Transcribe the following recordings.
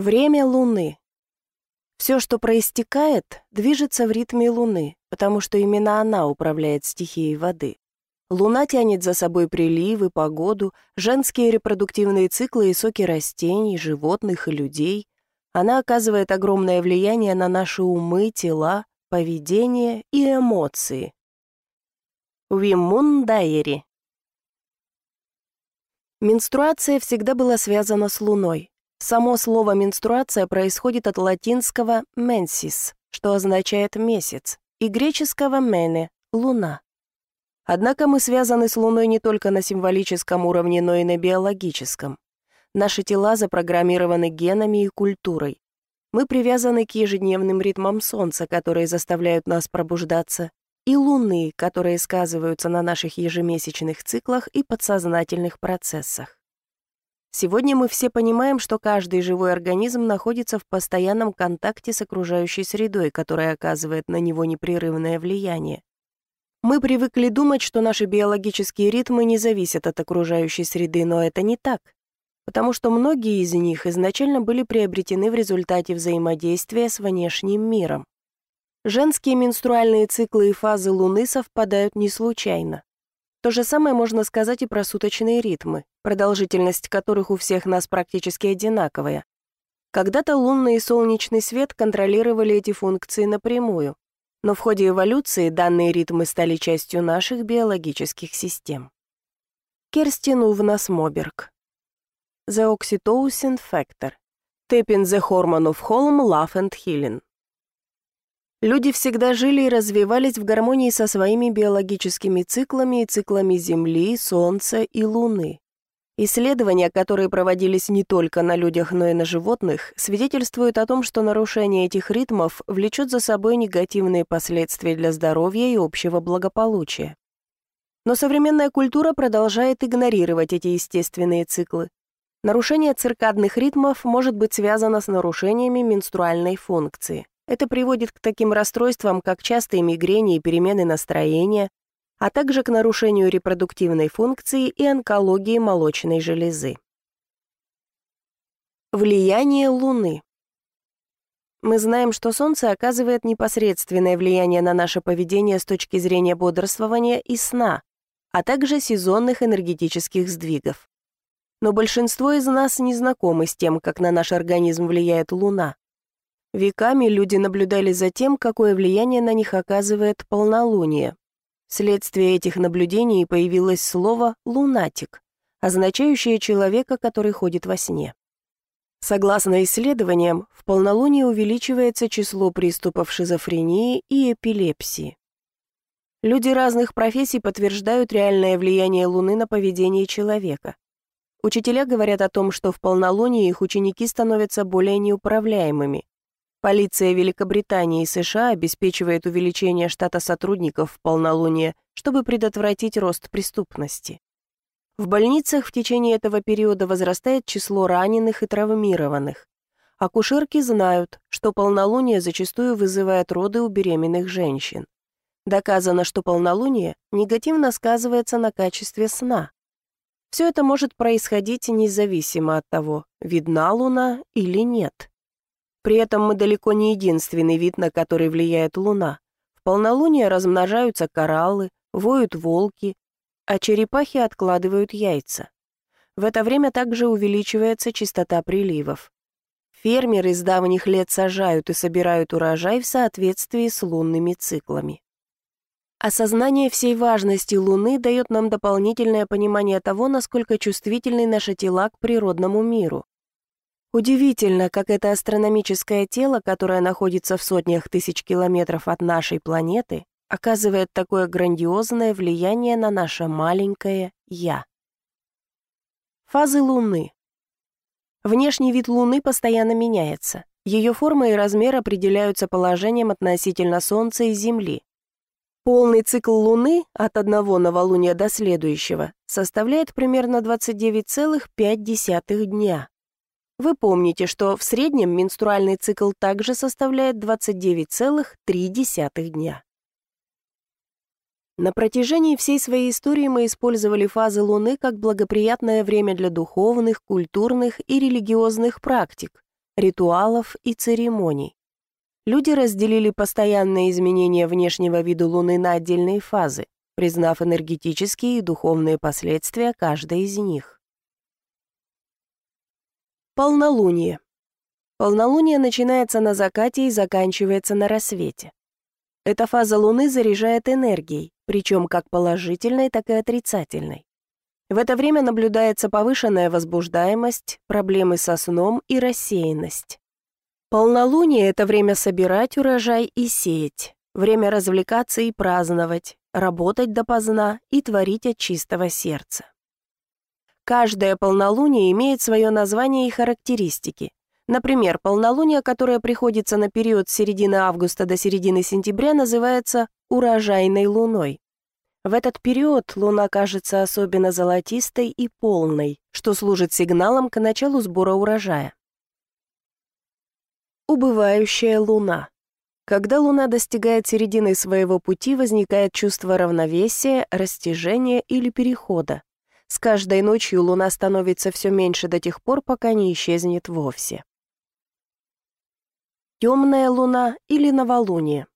Время Луны. Все, что проистекает, движется в ритме Луны, потому что именно она управляет стихией воды. Луна тянет за собой приливы, погоду, женские репродуктивные циклы и соки растений, животных и людей. Она оказывает огромное влияние на наши умы, тела, поведение и эмоции. Вимун Дайери Менструация всегда была связана с Луной. Само слово «менструация» происходит от латинского «mensis», что означает «месяц», и греческого «mene» — «луна». Однако мы связаны с Луной не только на символическом уровне, но и на биологическом. Наши тела запрограммированы генами и культурой. Мы привязаны к ежедневным ритмам Солнца, которые заставляют нас пробуждаться, и Луны, которые сказываются на наших ежемесячных циклах и подсознательных процессах. Сегодня мы все понимаем, что каждый живой организм находится в постоянном контакте с окружающей средой, которая оказывает на него непрерывное влияние. Мы привыкли думать, что наши биологические ритмы не зависят от окружающей среды, но это не так, потому что многие из них изначально были приобретены в результате взаимодействия с внешним миром. Женские менструальные циклы и фазы Луны совпадают не случайно. То же самое можно сказать и про суточные ритмы, продолжительность которых у всех нас практически одинаковая. Когда-то лунный и солнечный свет контролировали эти функции напрямую, но в ходе эволюции данные ритмы стали частью наших биологических систем. Керстин Увнас Моберг. The Oxytocin Factor. Tapping the Hormone of Home, Love and Healing. Люди всегда жили и развивались в гармонии со своими биологическими циклами и циклами Земли, Солнца и Луны. Исследования, которые проводились не только на людях, но и на животных, свидетельствуют о том, что нарушение этих ритмов влечет за собой негативные последствия для здоровья и общего благополучия. Но современная культура продолжает игнорировать эти естественные циклы. Нарушение циркадных ритмов может быть связано с нарушениями менструальной функции. Это приводит к таким расстройствам, как частые мигрени и перемены настроения, а также к нарушению репродуктивной функции и онкологии молочной железы. Влияние Луны. Мы знаем, что Солнце оказывает непосредственное влияние на наше поведение с точки зрения бодрствования и сна, а также сезонных энергетических сдвигов. Но большинство из нас не знакомы с тем, как на наш организм влияет Луна. Веками люди наблюдали за тем, какое влияние на них оказывает полнолуние. Вследствие этих наблюдений появилось слово «лунатик», означающее человека, который ходит во сне. Согласно исследованиям, в полнолуние увеличивается число приступов шизофрении и эпилепсии. Люди разных профессий подтверждают реальное влияние Луны на поведение человека. Учителя говорят о том, что в полнолуние их ученики становятся более неуправляемыми, Полиция Великобритании и США обеспечивает увеличение штата сотрудников в полнолуние, чтобы предотвратить рост преступности. В больницах в течение этого периода возрастает число раненых и травмированных. Акушерки знают, что полнолуние зачастую вызывает роды у беременных женщин. Доказано, что полнолуние негативно сказывается на качестве сна. Все это может происходить независимо от того, видна луна или нет. При этом мы далеко не единственный вид, на который влияет Луна. В полнолуние размножаются кораллы, воют волки, а черепахи откладывают яйца. В это время также увеличивается частота приливов. Фермеры с давних лет сажают и собирают урожай в соответствии с лунными циклами. Осознание всей важности Луны дает нам дополнительное понимание того, насколько чувствительны наши тела к природному миру. Удивительно, как это астрономическое тело, которое находится в сотнях тысяч километров от нашей планеты, оказывает такое грандиозное влияние на наше маленькое «я». Фазы Луны. Внешний вид Луны постоянно меняется. Ее форма и размер определяются положением относительно Солнца и Земли. Полный цикл Луны от одного новолуния до следующего составляет примерно 29,5 дня. Вы помните, что в среднем менструальный цикл также составляет 29,3 дня. На протяжении всей своей истории мы использовали фазы Луны как благоприятное время для духовных, культурных и религиозных практик, ритуалов и церемоний. Люди разделили постоянные изменения внешнего вида Луны на отдельные фазы, признав энергетические и духовные последствия каждой из них. Полнолуние. Полнолуние начинается на закате и заканчивается на рассвете. Эта фаза Луны заряжает энергией, причем как положительной, так и отрицательной. В это время наблюдается повышенная возбуждаемость, проблемы со сном и рассеянность. Полнолуние – это время собирать урожай и сеять, время развлекаться и праздновать, работать допоздна и творить от чистого сердца. Каждое полнолуние имеет свое название и характеристики. Например, полнолуние, которое приходится на период с середины августа до середины сентября, называется урожайной луной. В этот период луна кажется особенно золотистой и полной, что служит сигналом к началу сбора урожая. Убывающая луна. Когда луна достигает середины своего пути, возникает чувство равновесия, растяжения или перехода. С каждой ночью луна становится все меньше до тех пор, пока не исчезнет вовсе. Темная луна или новолуние.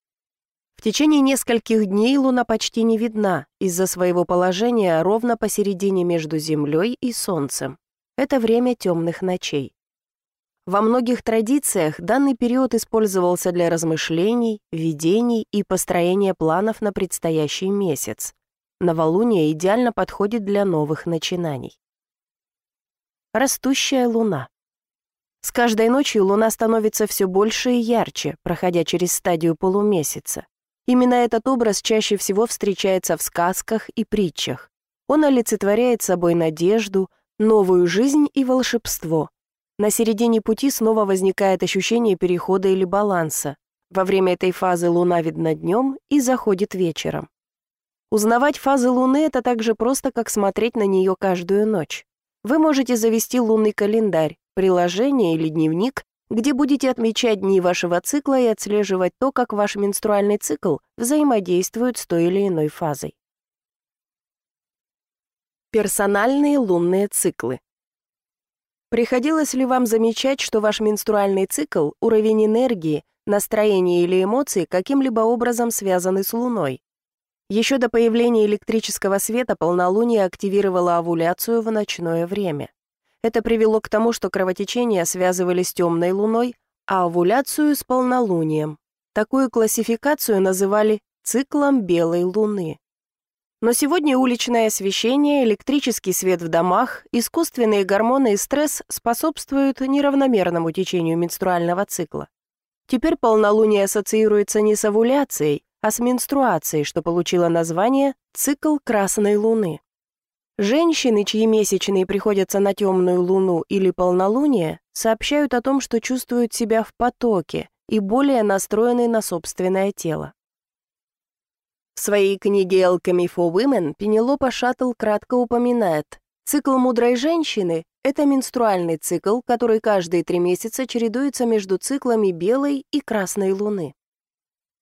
В течение нескольких дней луна почти не видна из-за своего положения ровно посередине между Землей и Солнцем. Это время темных ночей. Во многих традициях данный период использовался для размышлений, видений и построения планов на предстоящий месяц. Новолуние идеально подходит для новых начинаний. Растущая луна. С каждой ночью луна становится все больше и ярче, проходя через стадию полумесяца. Именно этот образ чаще всего встречается в сказках и притчах. Он олицетворяет собой надежду, новую жизнь и волшебство, на середине пути снова возникает ощущение перехода или баланса. Во время этой фазы Луна видна днем и заходит вечером. Узнавать фазы Луны – это так же просто, как смотреть на нее каждую ночь. Вы можете завести лунный календарь, приложение или дневник, где будете отмечать дни вашего цикла и отслеживать то, как ваш менструальный цикл взаимодействует с той или иной фазой. Персональные лунные циклы. Приходилось ли вам замечать, что ваш менструальный цикл, уровень энергии, настроение или эмоции каким-либо образом связаны с Луной? Еще до появления электрического света полнолуние активировало овуляцию в ночное время. Это привело к тому, что кровотечения связывали с темной Луной, а овуляцию с полнолунием. Такую классификацию называли циклом белой Луны. Но сегодня уличное освещение, электрический свет в домах, искусственные гормоны и стресс способствуют неравномерному течению менструального цикла. Теперь полнолуние ассоциируется не с овуляцией, а с менструацией, что получило название «цикл красной луны». Женщины, чьи месячные приходятся на темную луну или полнолуние, сообщают о том, что чувствуют себя в потоке и более настроены на собственное тело. В своей книге «Alchemy for Women» Пенелопа Шаттл кратко упоминает, цикл мудрой женщины – это менструальный цикл, который каждые три месяца чередуется между циклами белой и красной луны.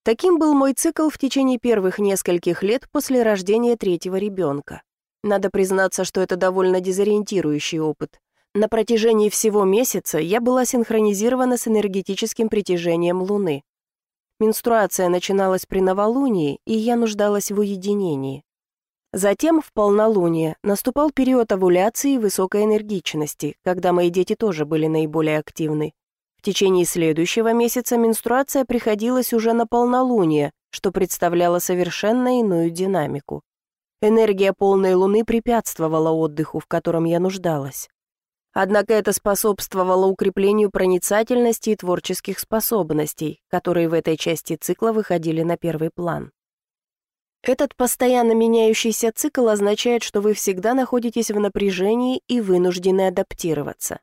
Таким был мой цикл в течение первых нескольких лет после рождения третьего ребенка. Надо признаться, что это довольно дезориентирующий опыт. На протяжении всего месяца я была синхронизирована с энергетическим притяжением Луны. Менструация начиналась при новолунии, и я нуждалась в уединении. Затем, в полнолуние, наступал период овуляции и высокой энергичности, когда мои дети тоже были наиболее активны. В течение следующего месяца менструация приходилась уже на полнолуние, что представляло совершенно иную динамику. Энергия полной луны препятствовала отдыху, в котором я нуждалась. Однако это способствовало укреплению проницательности и творческих способностей, которые в этой части цикла выходили на первый план. Этот постоянно меняющийся цикл означает, что вы всегда находитесь в напряжении и вынуждены адаптироваться.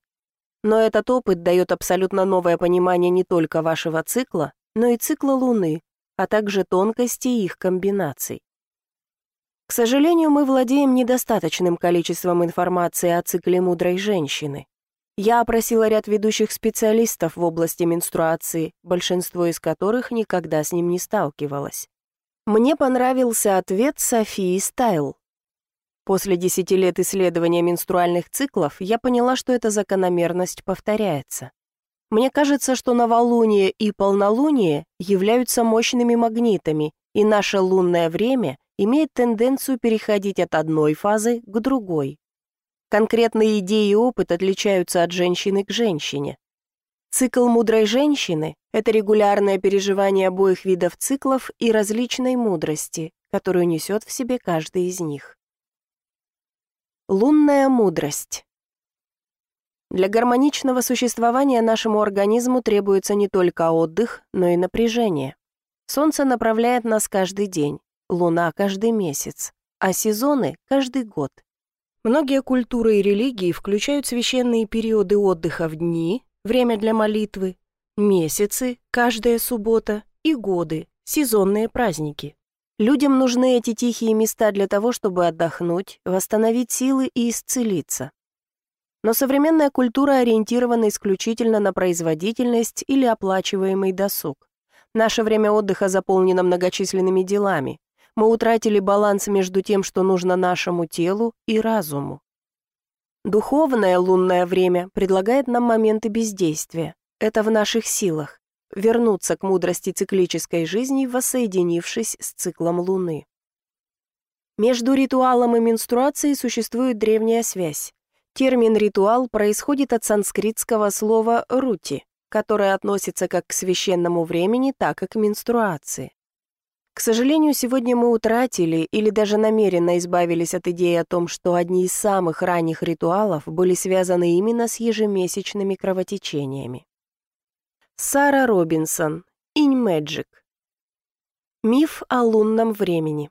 Но этот опыт дает абсолютно новое понимание не только вашего цикла, но и цикла Луны, а также тонкости их комбинаций. К сожалению, мы владеем недостаточным количеством информации о цикле мудрой женщины. Я опросила ряд ведущих специалистов в области менструации, большинство из которых никогда с ним не сталкивалось. Мне понравился ответ Софии Стайл. После десяти лет исследования менструальных циклов я поняла, что эта закономерность повторяется. Мне кажется, что новолуние и полнолуние являются мощными магнитами, и наше лунное время имеет тенденцию переходить от одной фазы к другой. Конкретные идеи и опыт отличаются от женщины к женщине. Цикл мудрой женщины – это регулярное переживание обоих видов циклов и различной мудрости, которую несет в себе каждый из них. Лунная мудрость. Для гармоничного существования нашему организму требуется не только отдых, но и напряжение. Солнце направляет нас каждый день, луна каждый месяц, а сезоны каждый год. Многие культуры и религии включают священные периоды отдыха в дни, время для молитвы, месяцы, каждая суббота и годы, сезонные праздники. Людям нужны эти тихие места для того, чтобы отдохнуть, восстановить силы и исцелиться. Но современная культура ориентирована исключительно на производительность или оплачиваемый досуг. Наше время отдыха заполнено многочисленными делами. Мы утратили баланс между тем, что нужно нашему телу и разуму. Духовное лунное время предлагает нам моменты бездействия. Это в наших силах. Вернуться к мудрости циклической жизни, воссоединившись с циклом Луны. Между ритуалом и менструацией существует древняя связь. Термин «ритуал» происходит от санскритского слова «рути», которое относится как к священному времени, так и к менструации. К сожалению, сегодня мы утратили или даже намеренно избавились от идеи о том, что одни из самых ранних ритуалов были связаны именно с ежемесячными кровотечениями. Сара Робинсон, Инь Мэджик. Миф о лунном времени.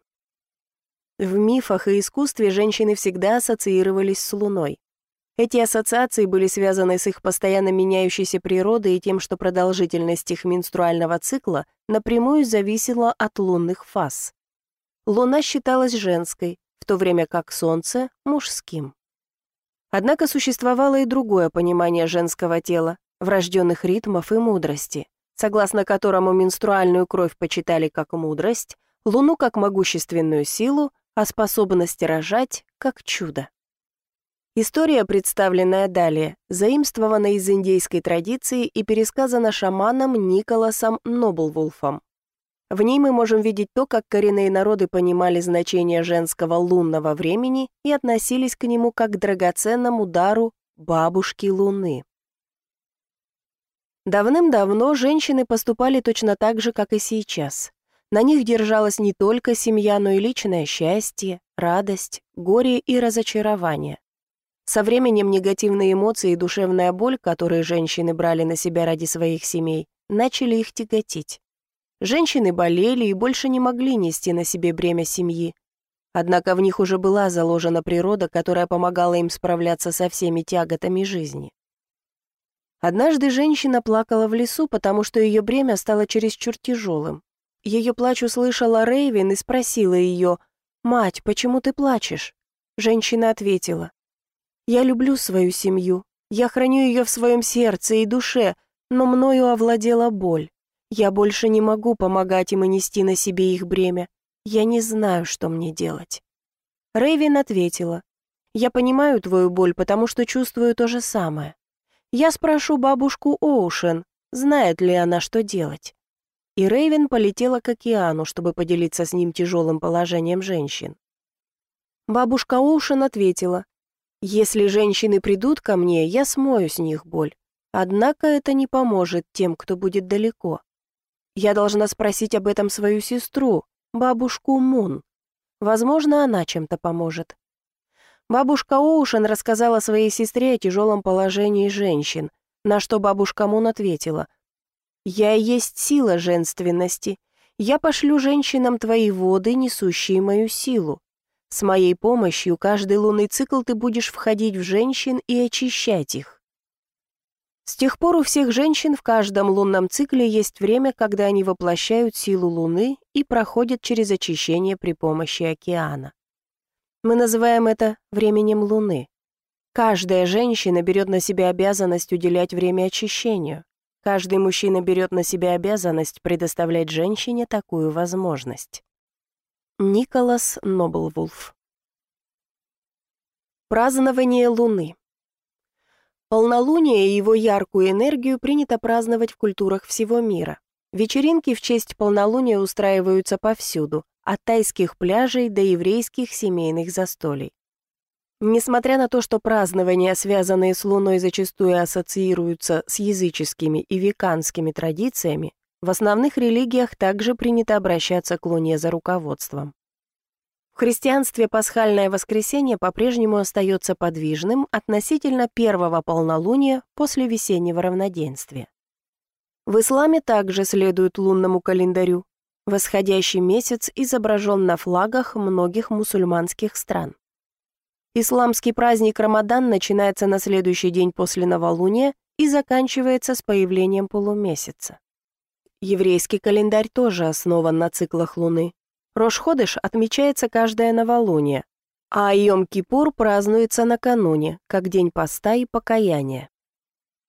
В мифах и искусстве женщины всегда ассоциировались с Луной. Эти ассоциации были связаны с их постоянно меняющейся природой и тем, что продолжительность их менструального цикла напрямую зависела от лунных фаз. Луна считалась женской, в то время как Солнце – мужским. Однако существовало и другое понимание женского тела, врожденных ритмов и мудрости, согласно которому менструальную кровь почитали как мудрость, Луну как могущественную силу, а способность рожать – как чудо. История, представленная далее, заимствована из индейской традиции и пересказана шаманом Николасом Ноблвулфом. В ней мы можем видеть то, как коренные народы понимали значение женского лунного времени и относились к нему как к драгоценному дару бабушки Луны. Давным-давно женщины поступали точно так же, как и сейчас. На них держалась не только семья, но и личное счастье, радость, горе и разочарование. Со временем негативные эмоции и душевная боль, которые женщины брали на себя ради своих семей, начали их тяготить. Женщины болели и больше не могли нести на себе бремя семьи. Однако в них уже была заложена природа, которая помогала им справляться со всеми тяготами жизни. Однажды женщина плакала в лесу, потому что ее бремя стало чересчур тяжелым. Ее плач услышала Рейвен и спросила ее, «Мать, почему ты плачешь?» Женщина ответила, я люблю свою семью. Я храню ее в своем сердце и душе, но мною овладела боль. Я больше не могу помогать им и нести на себе их бремя. Я не знаю, что мне делать». Рэйвин ответила, «Я понимаю твою боль, потому что чувствую то же самое. Я спрошу бабушку Оушен, знает ли она, что делать». И Рэйвен полетела к океану, чтобы поделиться с ним тяжелым положением женщин. Бабушка Оушен ответила, если женщины придут ко мне, я смою с них боль. Однако это не поможет тем, кто будет далеко. Я должна спросить об этом свою сестру, бабушку Мун. Возможно, она чем-то поможет. Бабушка Оушен рассказала своей сестре о тяжелом положении женщин, на что бабушка Мун ответила, «Я есть сила женственности. Я пошлю женщинам твои воды, несущие мою силу. С моей помощью каждый лунный цикл ты будешь входить в женщин и очищать их. С тех пор у всех женщин в каждом лунном цикле есть время, когда они воплощают силу Луны и проходят через очищение при помощи океана. Мы называем это временем Луны. Каждая женщина берет на себя обязанность уделять время очищению. Каждый мужчина берет на себя обязанность предоставлять женщине такую возможность. Николас Ноблвулф Празднование Луны Полнолуние и его яркую энергию принято праздновать в культурах всего мира. Вечеринки в честь полнолуния устраиваются повсюду, от тайских пляжей до еврейских семейных застолий. Несмотря на то, что празднования, связанные с Луной, зачастую ассоциируются с языческими и веканскими традициями, в основных религиях также принято обращаться к Луне за руководством. В христианстве пасхальное воскресенье по-прежнему остается подвижным относительно первого полнолуния после весеннего равноденствия. В исламе также следуют лунному календарю. Восходящий месяц изображен на флагах многих мусульманских стран. Исламский праздник Рамадан начинается на следующий день после новолуния и заканчивается с появлением полумесяца. Еврейский календарь тоже основан на циклах Луны. Рошходыш отмечается каждое новолуние, а Йом-Кипур празднуется накануне, как день поста и покаяния.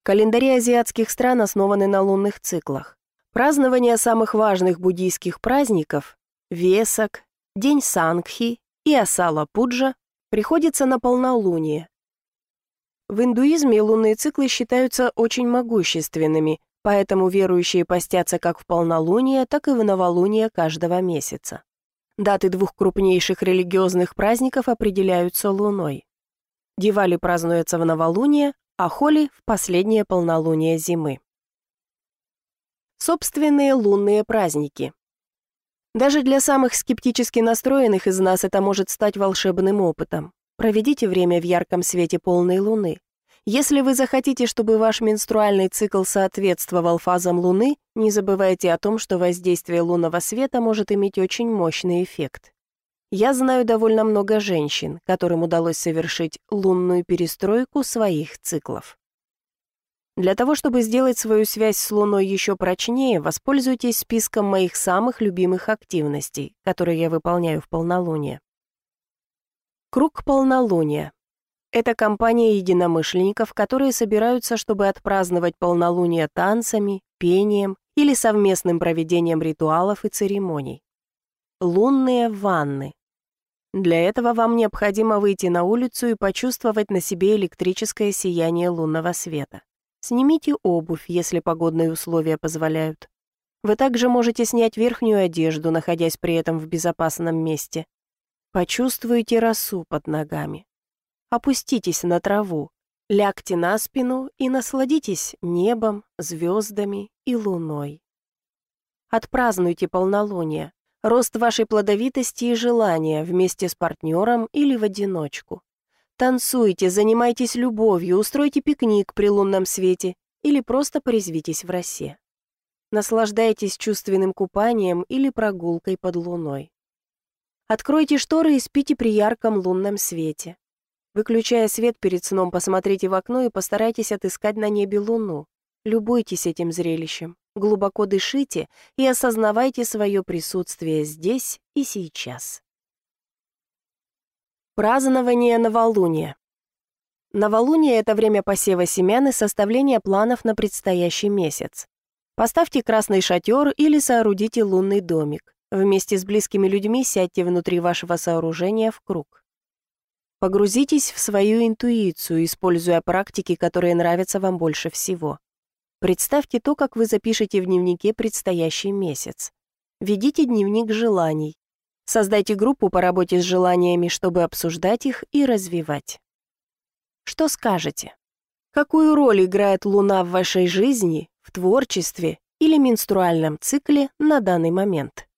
Календари азиатских стран основаны на лунных циклах. Празднование самых важных буддийских праздников – Весак, День Сангхи и Асала Пуджа – приходится на полнолуние. В индуизме лунные циклы считаются очень могущественными, поэтому верующие постятся как в полнолуние, так и в новолуние каждого месяца. Даты двух крупнейших религиозных праздников определяются луной. Дивали празднуется в новолуние, а Холи – в последнее полнолуние зимы. Собственные лунные праздники. Даже для самых скептически настроенных из нас это может стать волшебным опытом. Проведите время в ярком свете полной луны. Если вы захотите, чтобы ваш менструальный цикл соответствовал фазам Луны, не забывайте о том, что воздействие лунного света может иметь очень мощный эффект. Я знаю довольно много женщин, которым удалось совершить лунную перестройку своих циклов. Для того, чтобы сделать свою связь с Луной еще прочнее, воспользуйтесь списком моих самых любимых активностей, которые я выполняю в полнолуние. Круг полнолуния. Это компания единомышленников, которые собираются, чтобы отпраздновать полнолуние танцами, пением или совместным проведением ритуалов и церемоний. Лунные ванны. Для этого вам необходимо выйти на улицу и почувствовать на себе электрическое сияние лунного света. Снимите обувь, если погодные условия позволяют. Вы также можете снять верхнюю одежду, находясь при этом в безопасном месте. Почувствуйте росу под ногами. Опуститесь на траву, лягте на спину и насладитесь небом, звездами и луной. Отпразднуйте полнолуние, рост вашей плодовитости и желания вместе с партнером или в одиночку. Танцуйте, занимайтесь любовью, устройте пикник при лунном свете или просто порезвитесь в росе. Наслаждайтесь чувственным купанием или прогулкой под луной. Откройте шторы и спите при ярком лунном свете. Выключая свет перед сном, посмотрите в окно и постарайтесь отыскать на небе луну. Любуйтесь этим зрелищем, глубоко дышите и осознавайте свое присутствие здесь и сейчас. Празднование новолуния. Новолуние – это время посева семян и составления планов на предстоящий месяц. Поставьте красный шатер или соорудите лунный домик. Вместе с близкими людьми сядьте внутри вашего сооружения в круг. Погрузитесь в свою интуицию, используя практики, которые нравятся вам больше всего. Представьте то, как вы запишете в дневнике предстоящий месяц. Ведите дневник желаний. Создайте группу по работе с желаниями, чтобы обсуждать их и развивать. Что скажете? Какую роль играет Луна в вашей жизни, в творчестве или менструальном цикле на данный момент?